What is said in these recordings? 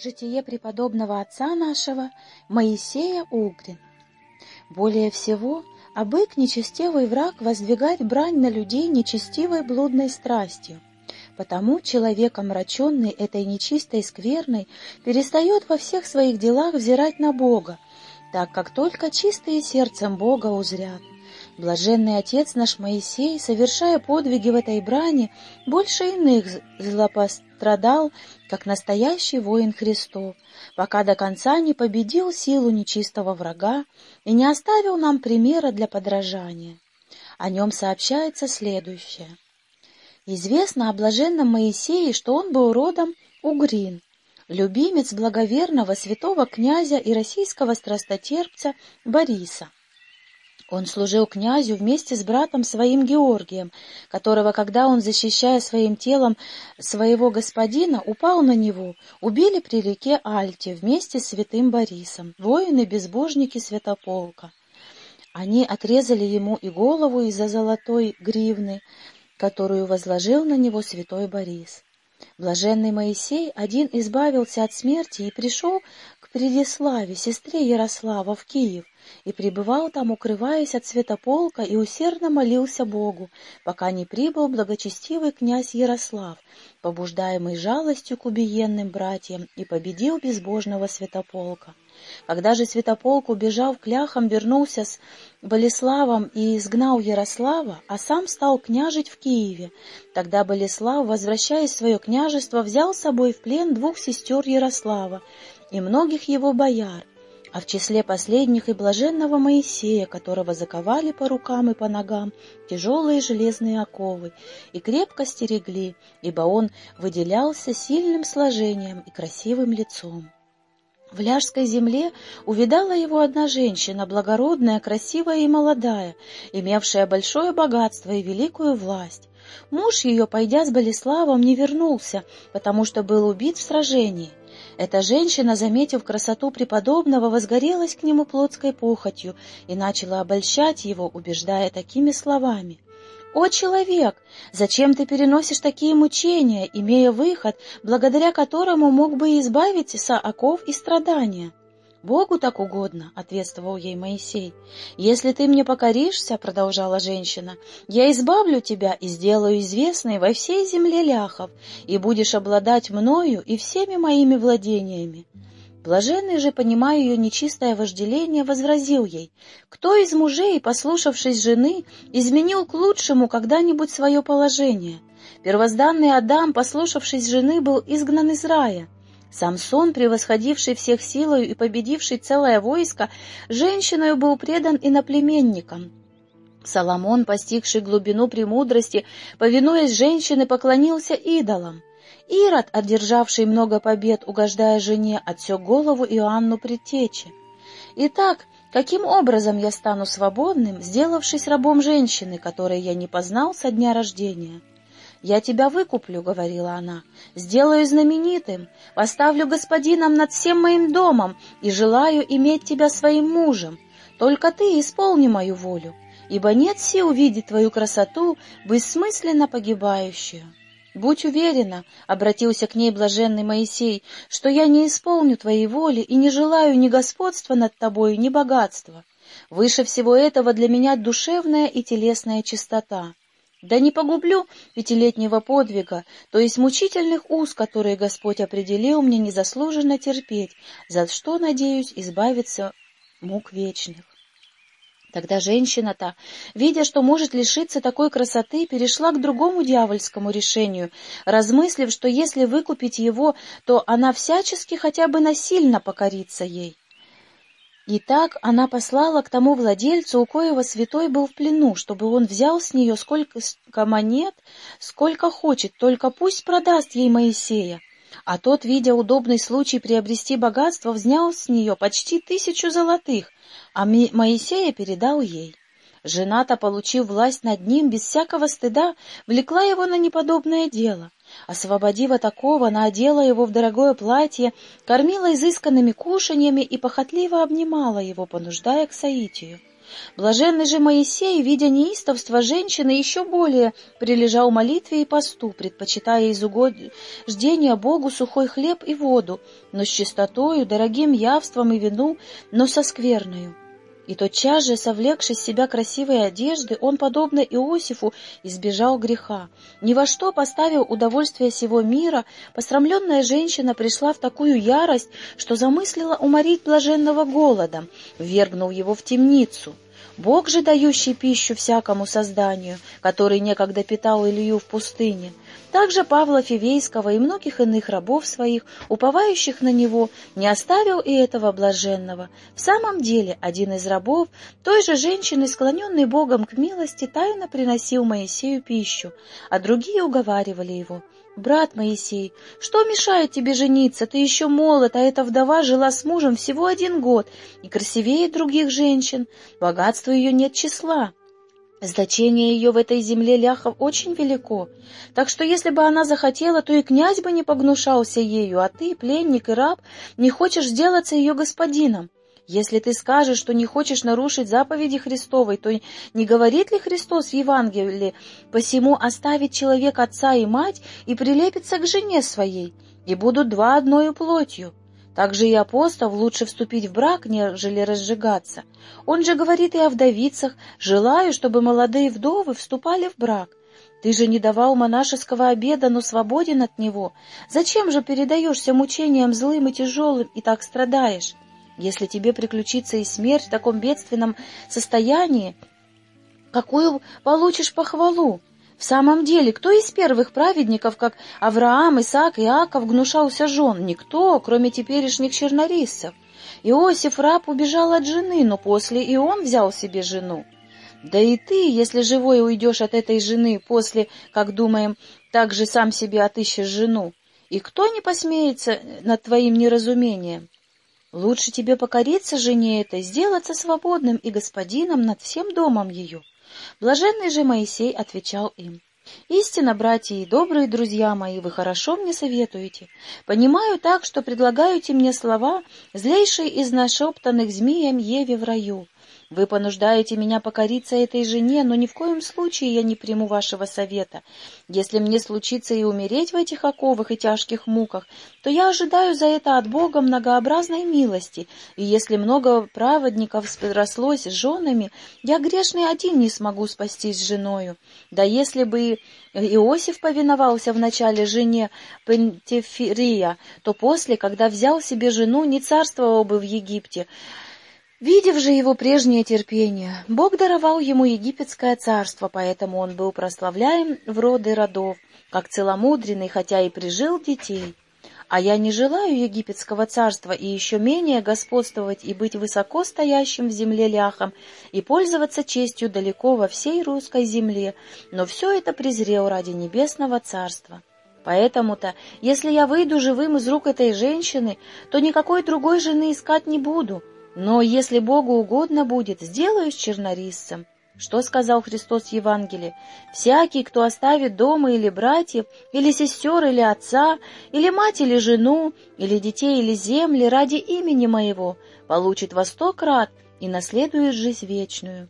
Житие преподобного отца нашего Моисея Угрин. Более всего, обык нечестивый враг воздвигать брань на людей нечестивой блудной страстью. Потому человек, омраченный этой нечистой скверной, перестает во всех своих делах взирать на Бога, так как только чистые сердцем Бога узрят. Блаженный отец наш Моисей, совершая подвиги в этой брани, больше иных злопострадал, как настоящий воин Христов, пока до конца не победил силу нечистого врага и не оставил нам примера для подражания. О нем сообщается следующее. Известно о блаженном Моисее, что он был родом Угрин, любимец благоверного святого князя и российского страстотерпца Бориса. Он служил князю вместе с братом своим Георгием, которого, когда он, защищая своим телом своего господина, упал на него, убили при реке Альте вместе с святым Борисом, воины-безбожники святополка. Они отрезали ему и голову из-за золотой гривны, которую возложил на него святой Борис. Блаженный Моисей один избавился от смерти и пришел к Предиславе, сестре Ярослава, в Киев, и пребывал там, укрываясь от святополка, и усердно молился Богу, пока не прибыл благочестивый князь Ярослав, побуждаемый жалостью к убиенным братьям, и победил безбожного святополка. Когда же святополк, убежав к ляхам, вернулся с Болеславом и изгнал Ярослава, а сам стал княжить в Киеве, тогда Болеслав, возвращаясь в свое княжество, взял с собой в плен двух сестер Ярослава и многих его бояр, а в числе последних и блаженного Моисея, которого заковали по рукам и по ногам тяжелые железные оковы и крепко стерегли, ибо он выделялся сильным сложением и красивым лицом. В ляжской земле увидала его одна женщина, благородная, красивая и молодая, имевшая большое богатство и великую власть. Муж ее, пойдя с Болеславом, не вернулся, потому что был убит в сражении. Эта женщина, заметив красоту преподобного, возгорелась к нему плотской похотью и начала обольщать его, убеждая такими словами. «О, человек, зачем ты переносишь такие мучения, имея выход, благодаря которому мог бы избавиться оков и страдания?» «Богу так угодно», — ответствовал ей Моисей. «Если ты мне покоришься, — продолжала женщина, — я избавлю тебя и сделаю известной во всей земле ляхов, и будешь обладать мною и всеми моими владениями». Блаженный же, понимая ее нечистое вожделение, возразил ей, «Кто из мужей, послушавшись жены, изменил к лучшему когда-нибудь свое положение? Первозданный Адам, послушавшись жены, был изгнан из рая». Самсон, превосходивший всех силою и победивший целое войско, женщиною был предан иноплеменникам. Соломон, постигший глубину премудрости, повинуясь женщине, поклонился идолам. Ирод, одержавший много побед, угождая жене, отсек голову Иоанну Предтече. Итак, каким образом я стану свободным, сделавшись рабом женщины, которой я не познал со дня рождения? «Я тебя выкуплю», — говорила она, — «сделаю знаменитым, поставлю господином над всем моим домом и желаю иметь тебя своим мужем. Только ты исполни мою волю, ибо нет сил увидеть твою красоту, бессмысленно погибающую». «Будь уверена», — обратился к ней блаженный Моисей, «что я не исполню твоей воли и не желаю ни господства над тобою, ни богатства. Выше всего этого для меня душевная и телесная чистота». Да не погублю пятилетнего подвига, то есть мучительных уз, которые Господь определил мне незаслуженно терпеть, за что, надеюсь, избавиться мук вечных. Тогда женщина-то, видя, что может лишиться такой красоты, перешла к другому дьявольскому решению, размыслив, что если выкупить его, то она всячески хотя бы насильно покорится ей. И так она послала к тому владельцу, у коего святой был в плену, чтобы он взял с нее сколько монет, сколько хочет, только пусть продаст ей Моисея. А тот, видя удобный случай приобрести богатство, взял с нее почти тысячу золотых, а Моисея передал ей. Жена-то, получив власть над ним, без всякого стыда, влекла его на неподобное дело. Освободив такого, надела его в дорогое платье, кормила изысканными кушаньями и похотливо обнимала его, понуждая к соитию. Блаженный же Моисей, видя неистовство женщины, еще более прилежал молитве и посту, предпочитая из угождения Богу сухой хлеб и воду, но с чистотою, дорогим явством и вину, но со скверною. И тотчас же, совлекши с себя красивые одежды, он, подобно Иосифу, избежал греха. Ни во что поставил удовольствие сего мира, посрамленная женщина пришла в такую ярость, что замыслила уморить блаженного голодом, ввергнул его в темницу. Бог же, дающий пищу всякому созданию, который некогда питал Илью в пустыне, также Павла Фивейского и многих иных рабов своих, уповающих на него, не оставил и этого блаженного. В самом деле, один из рабов, той же женщины, склоненной Богом к милости, тайно приносил Моисею пищу, а другие уговаривали его — «Брат Моисей, что мешает тебе жениться? Ты еще молод, а эта вдова жила с мужем всего один год и красивее других женщин. Богатства ее нет числа. Значение ее в этой земле ляхов очень велико, так что если бы она захотела, то и князь бы не погнушался ею, а ты, пленник и раб, не хочешь сделаться ее господином. Если ты скажешь, что не хочешь нарушить заповеди Христовой, то не говорит ли Христос в Евангелии, посему оставить человек отца и мать и прилепится к жене своей, и будут два одною плотью? Также и апостол лучше вступить в брак, нежели разжигаться. Он же говорит и о вдовицах, желаю, чтобы молодые вдовы вступали в брак. Ты же не давал монашеского обеда, но свободен от него. Зачем же передаешься мучениям злым и тяжелым и так страдаешь? Если тебе приключится и смерть в таком бедственном состоянии, какую получишь похвалу? В самом деле, кто из первых праведников, как Авраам, Исаак Иаков, гнушался жен? Никто, кроме теперешних чернорисцев. Иосиф, раб, убежал от жены, но после и он взял себе жену. Да и ты, если живой уйдешь от этой жены, после, как думаем, так же сам себе отыщешь жену. И кто не посмеется над твоим неразумением? Лучше тебе покориться жене этой, сделаться свободным и господином над всем домом ее. Блаженный же Моисей отвечал им. Истинно, братья и добрые друзья мои, вы хорошо мне советуете. Понимаю так, что предлагаете мне слова, злейшие из нашептанных змеем Еве в раю. Вы понуждаете меня покориться этой жене, но ни в коем случае я не приму вашего совета. Если мне случится и умереть в этих оковах и тяжких муках, то я ожидаю за это от Бога многообразной милости, и если много праведников срослось с женами, я грешный один не смогу спастись с женою. Да если бы Иосиф повиновался вначале жене Пентефирия, то после, когда взял себе жену, не царствовал бы в Египте, Видев же его прежнее терпение, Бог даровал ему египетское царство, поэтому он был прославляем в роды родов, как целомудренный, хотя и прижил детей. А я не желаю египетского царства и еще менее господствовать и быть высоко стоящим в земле ляхом и пользоваться честью далеко во всей русской земле, но все это презрел ради небесного царства. Поэтому-то, если я выйду живым из рук этой женщины, то никакой другой жены искать не буду, но если Богу угодно будет, сделаюсь чернорисцем. Что сказал Христос в Евангелии? «Всякий, кто оставит дома или братьев, или сестер, или отца, или мать, или жену, или детей, или земли ради имени моего, получит во сто крат и наследует жизнь вечную».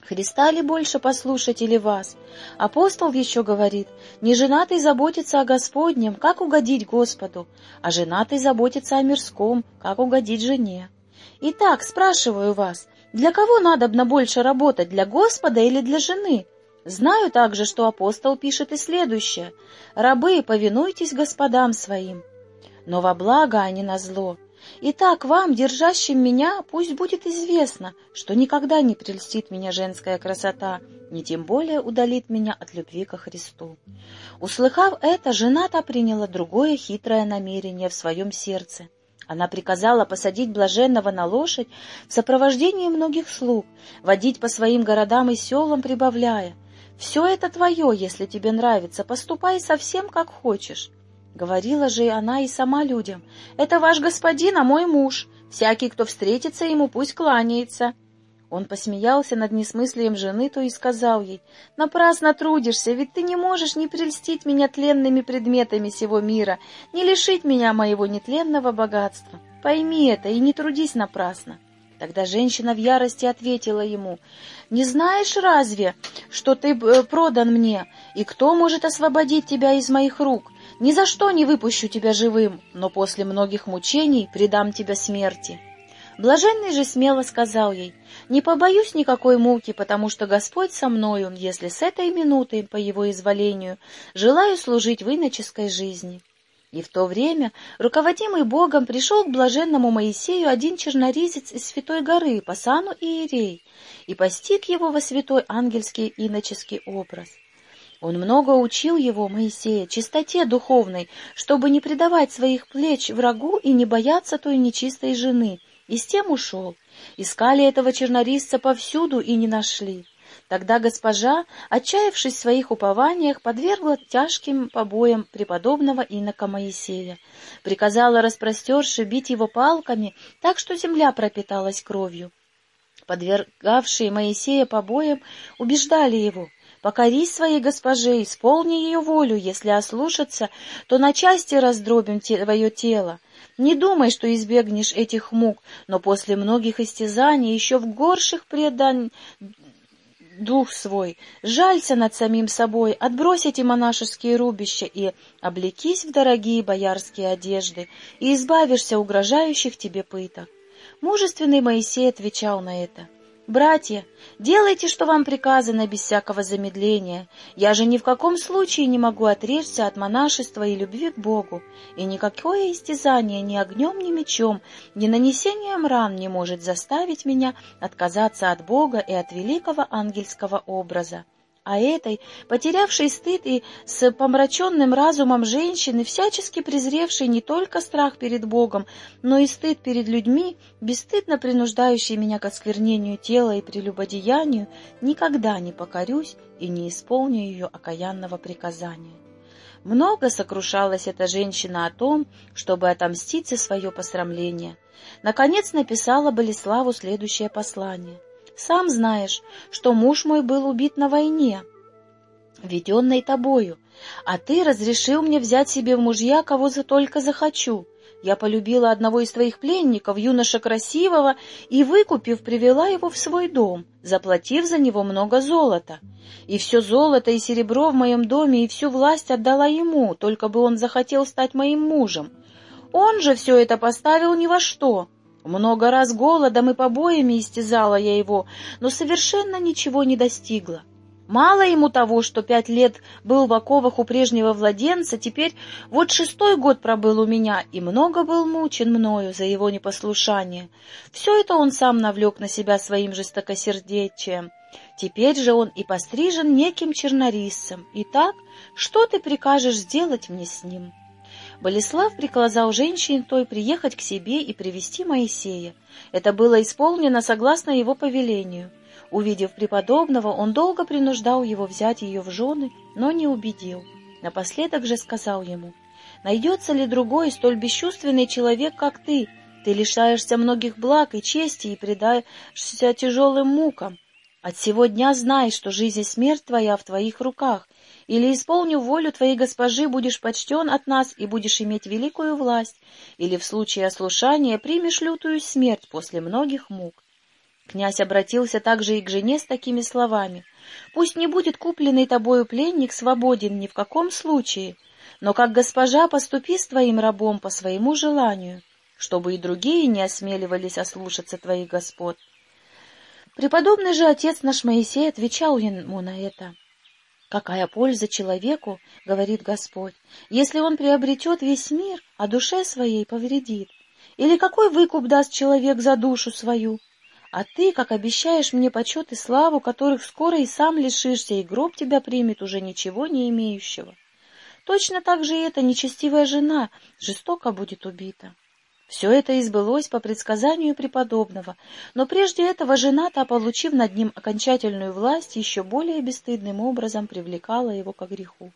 Христа ли больше послушать или вас? Апостол еще говорит, не женатый заботится о Господнем, как угодить Господу, а женатый заботится о мирском, как угодить жене. Итак, спрашиваю вас, для кого надобно больше работать, для Господа или для жены? Знаю также, что апостол пишет и следующее. «Рабы, повинуйтесь господам своим». Но во благо, а не на зло. Итак, вам, держащим меня, пусть будет известно, что никогда не прельстит меня женская красота, ни тем более удалит меня от любви ко Христу. Услыхав это, жена-то приняла другое хитрое намерение в своем сердце — она приказала посадить блаженного на лошадь в сопровождении многих слуг, водить по своим городам и селам, прибавляя, «Все это твое, если тебе нравится, поступай совсем как хочешь». Говорила же она и сама людям, «Это ваш господин, а мой муж. Всякий, кто встретится ему, пусть кланяется». Он посмеялся над несмыслием жены, то и сказал ей, «Напрасно трудишься, ведь ты не можешь не прельстить меня тленными предметами сего мира, не лишить меня моего нетленного богатства. Пойми это и не трудись напрасно». Тогда женщина в ярости ответила ему, «Не знаешь разве, что ты э, продан мне, и кто может освободить тебя из моих рук? Ни за что не выпущу тебя живым, но после многих мучений предам тебя смерти». Блаженный же смело сказал ей, «Не побоюсь никакой муки, потому что Господь со мною, если с этой минуты, по его изволению, желаю служить в иноческой жизни». И в то время, руководимый Богом, пришел к блаженному Моисею один черноризец из Святой горы по сану Иерей, и постиг его во святой ангельский иноческий образ. Он много учил его, Моисея, чистоте духовной, чтобы не предавать своих плеч врагу и не бояться той нечистой жены, и с тем ушел. Искали этого чернорисца повсюду и не нашли. Тогда госпожа, отчаявшись в своих упованиях, подвергла тяжким побоям преподобного инока Моисея, приказала распростерши бить его палками, так что земля пропиталась кровью. Подвергавшие Моисея побоям убеждали его, «Покорись своей госпоже, исполни ее волю, если ослушаться, то на части раздробим твое тело». Не думай, что избегнешь этих мук, но после многих истязаний еще в горших предан дух свой, жалься над самим собой, отбрось эти монашеские рубища и облекись в дорогие боярские одежды, и избавишься угрожающих тебе пыток. Мужественный Моисей отвечал на это — «Братья, делайте, что вам приказано, без всякого замедления. Я же ни в каком случае не могу отречься от монашества и любви к Богу, и никакое истязание ни огнем, ни мечом, ни нанесением ран не может заставить меня отказаться от Бога и от великого ангельского образа а этой, потерявшей стыд и с помраченным разумом женщины, всячески презревшей не только страх перед Богом, но и стыд перед людьми, бесстыдно принуждающей меня к осквернению тела и прелюбодеянию, никогда не покорюсь и не исполню ее окаянного приказания. Много сокрушалась эта женщина о том, чтобы отомстить за свое посрамление. Наконец написала Болеславу следующее послание — сам знаешь, что муж мой был убит на войне, веденной тобою, а ты разрешил мне взять себе в мужья, кого за только захочу. Я полюбила одного из твоих пленников, юноша красивого, и, выкупив, привела его в свой дом, заплатив за него много золота. И все золото и серебро в моем доме и всю власть отдала ему, только бы он захотел стать моим мужем. Он же все это поставил ни во что, много раз голодом и побоями истязала я его, но совершенно ничего не достигла. Мало ему того, что пять лет был в оковах у прежнего владенца, теперь вот шестой год пробыл у меня, и много был мучен мною за его непослушание. Все это он сам навлек на себя своим жестокосердечием. Теперь же он и пострижен неким чернорисцем. Итак, что ты прикажешь сделать мне с ним?» Болеслав приказал женщине той приехать к себе и привести Моисея. Это было исполнено согласно его повелению. Увидев преподобного, он долго принуждал его взять ее в жены, но не убедил. Напоследок же сказал ему, «Найдется ли другой столь бесчувственный человек, как ты? Ты лишаешься многих благ и чести и предаешься тяжелым мукам. От сего дня знай, что жизнь и смерть твоя в твоих руках, или, исполнив волю твоей госпожи, будешь почтен от нас и будешь иметь великую власть, или в случае ослушания примешь лютую смерть после многих мук. Князь обратился также и к жене с такими словами. «Пусть не будет купленный тобою пленник свободен ни в каком случае, но как госпожа поступи с твоим рабом по своему желанию, чтобы и другие не осмеливались ослушаться твоих господ». Преподобный же отец наш Моисей отвечал ему на это. Какая польза человеку, говорит Господь, если он приобретет весь мир, а душе своей повредит? Или какой выкуп даст человек за душу свою? А ты, как обещаешь мне почет и славу, которых скоро и сам лишишься, и гроб тебя примет уже ничего не имеющего. Точно так же и эта нечестивая жена жестоко будет убита. Все это избылось по предсказанию преподобного, но прежде этого жена-то, получив над ним окончательную власть, еще более бесстыдным образом привлекала его к греху.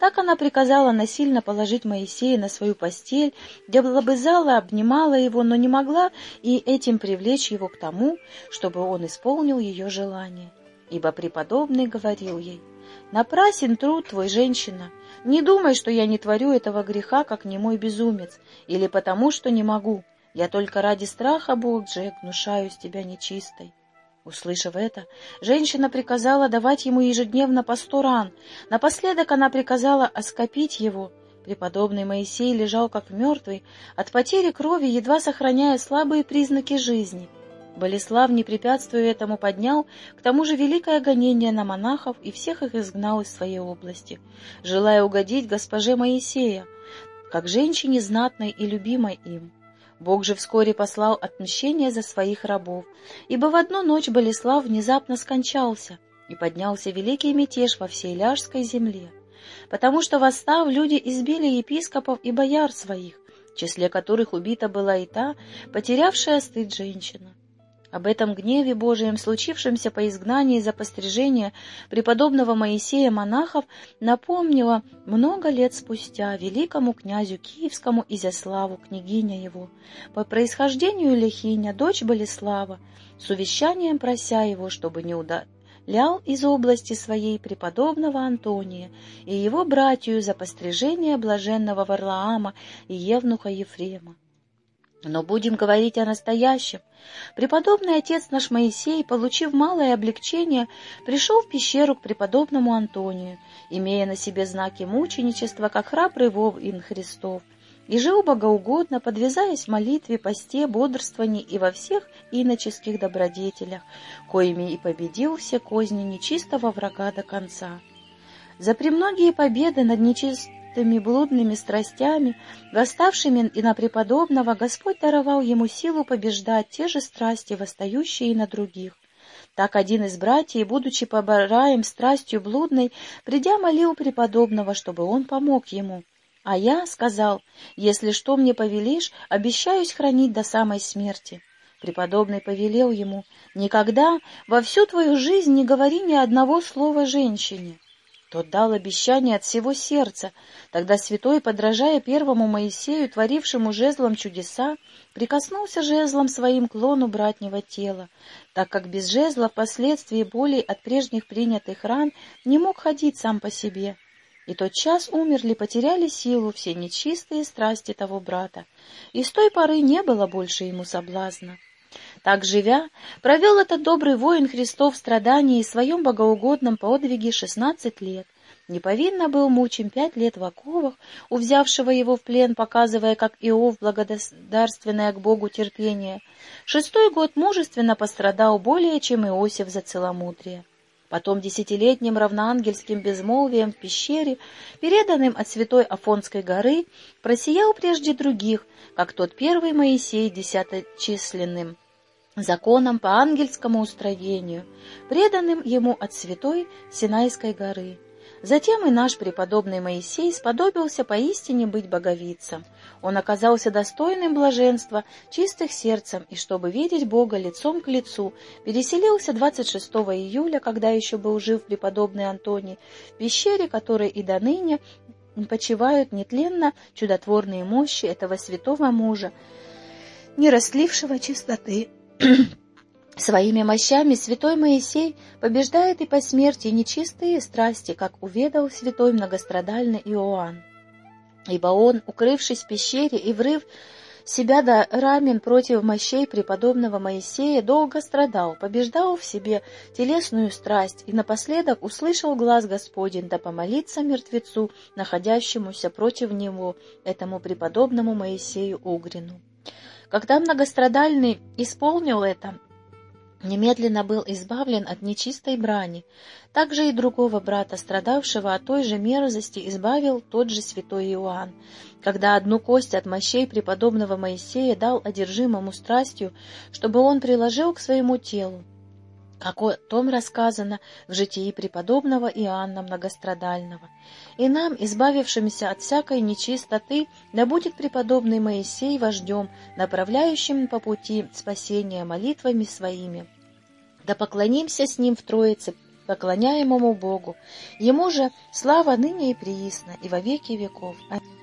Так она приказала насильно положить Моисея на свою постель, где лобызала, обнимала его, но не могла и этим привлечь его к тому, чтобы он исполнил ее желание. Ибо преподобный говорил ей, «Напрасен труд твой, женщина, не думай, что я не творю этого греха, как немой безумец, или потому, что не могу. Я только ради страха Бог, Джек, гнушаюсь тебя нечистой. Услышав это, женщина приказала давать ему ежедневно по сто ран. Напоследок она приказала оскопить его. Преподобный Моисей лежал как мертвый, от потери крови, едва сохраняя слабые признаки жизни. Болеслав, не препятствуя этому, поднял, к тому же великое гонение на монахов и всех их изгнал из своей области, желая угодить госпоже Моисея, как женщине знатной и любимой им. Бог же вскоре послал отмщение за своих рабов, ибо в одну ночь Болеслав внезапно скончался, и поднялся великий мятеж во всей Ляжской земле, потому что, восстав, люди избили епископов и бояр своих, в числе которых убита была и та, потерявшая стыд женщина. Об этом гневе Божием, случившемся по изгнании за пострижение преподобного Моисея монахов, напомнила много лет спустя великому князю Киевскому Изяславу, княгиня его, по происхождению Лехиня, дочь Болеслава, с увещанием прося его, чтобы не удалял из области своей преподобного Антония и его братью за пострижение блаженного Варлаама и Евнуха Ефрема. Но будем говорить о настоящем. Преподобный отец наш Моисей, получив малое облегчение, пришел в пещеру к преподобному Антонию, имея на себе знаки мученичества, как храбрый Вовин Христов, и жил богоугодно, подвязаясь в молитве, посте, бодрствовании и во всех иноческих добродетелях, коими и победил все козни нечистого врага до конца. За премногие победы над нечистым чистыми блудными страстями, восставшими и на преподобного, Господь даровал ему силу побеждать те же страсти, восстающие и на других. Так один из братьев, будучи побораем страстью блудной, придя молил преподобного, чтобы он помог ему. А я сказал, если что мне повелишь, обещаюсь хранить до самой смерти. Преподобный повелел ему, никогда во всю твою жизнь не говори ни одного слова женщине. Тот дал обещание от всего сердца. Тогда святой, подражая первому Моисею, творившему жезлом чудеса, прикоснулся жезлом своим к лону братнего тела, так как без жезла впоследствии болей от прежних принятых ран не мог ходить сам по себе. И тот час умерли, потеряли силу все нечистые страсти того брата, и с той поры не было больше ему соблазна. Так живя, провел этот добрый воин Христов в страдании и своем богоугодном подвиге шестнадцать лет. Неповинно был мучим пять лет в оковах, у взявшего его в плен, показывая, как Иов, благодарственное к Богу терпение. Шестой год мужественно пострадал более, чем Иосиф за целомудрие. Потом десятилетним равноангельским безмолвием в пещере, переданным от святой Афонской горы, просиял прежде других, как тот первый Моисей десяточисленным законом по ангельскому устроению, преданным ему от святой Синайской горы. Затем и наш преподобный Моисей сподобился поистине быть боговицем. Он оказался достойным блаженства, чистых сердцем, и чтобы видеть Бога лицом к лицу, переселился 26 июля, когда еще был жив преподобный Антоний, в пещере, которой и до ныне почивают нетленно чудотворные мощи этого святого мужа, не растлившего чистоты Своими мощами святой Моисей побеждает и по смерти нечистые страсти, как уведал святой многострадальный Иоанн. Ибо он, укрывшись в пещере и врыв себя до рамен против мощей преподобного Моисея, долго страдал, побеждал в себе телесную страсть и напоследок услышал глаз Господень да помолиться мертвецу, находящемуся против него, этому преподобному Моисею Угрину. Когда многострадальный исполнил это, немедленно был избавлен от нечистой брани. Также и другого брата, страдавшего от той же мерзости, избавил тот же святой Иоанн, когда одну кость от мощей преподобного Моисея дал одержимому страстью, чтобы он приложил к своему телу как о том рассказано в житии преподобного Иоанна Многострадального. И нам, избавившимся от всякой нечистоты, да будет преподобный Моисей вождем, направляющим по пути спасения молитвами своими. Да поклонимся с ним в Троице, поклоняемому Богу. Ему же слава ныне и приисно, и во веки веков. Аминь.